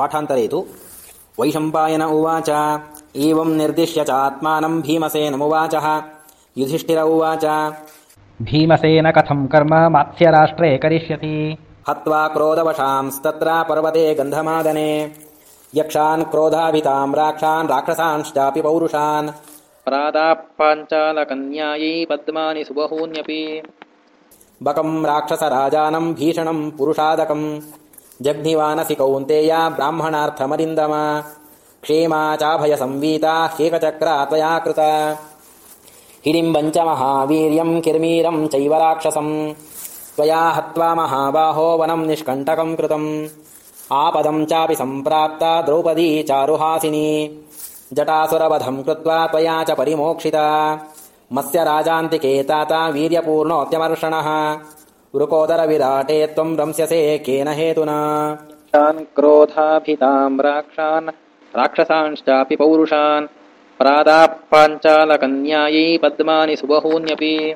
पाठान्तरे तु। वैशम्पायन उवाच। एवम् निर्दिश्य च भीमसेनमुवाचः। युधिष्ठिर उवाच। भीमसेन कथम् कर्म मात्स्यराष्ट्रे करिष्यति। हत्वा क्रोधवशांस्तत्र पर्वते गन्धमादने। यक्षान् क्रोधाभिताम् राक्षान् राक्षसांश्चापि पौरुषान्। प्रादापाञ्चालकन्यायै पद्मानि सुबहून्यपि। बकम् राक्षसराजानम् भीषणम् पुरुषादकम् जग्निवानसि कौन्तेया ब्राह्मणार्थमरिन्दम। क्षेमा चाभयसंवीता ह्येकचक्रा त्वया कृता हिडिम्बम् च महावीर्यम् किर्मीरम् चैव राक्षसम्। त्वया हत्वा महाबाहो वनम् निष्कण्टकम् कृतम्। आपदम् चापि सम्प्राप्ता द्रौपदी चारुहासिनी। जटासुरवधम् कृत्वा त्वया च परिमोक्षिता। मत्स्य राजान्तिके ताता वीर्यपूर्णोऽत्यमर्षणः वृकोदरविराटे त्वम् रंस्यसे केन हेतुना? क्षान् क्रोधाभिताम् राक्षान् राक्षसांश्चापि पौरुषान् प्रादापाञ्चालकन्यायै पद्मानि सुबहून्यपि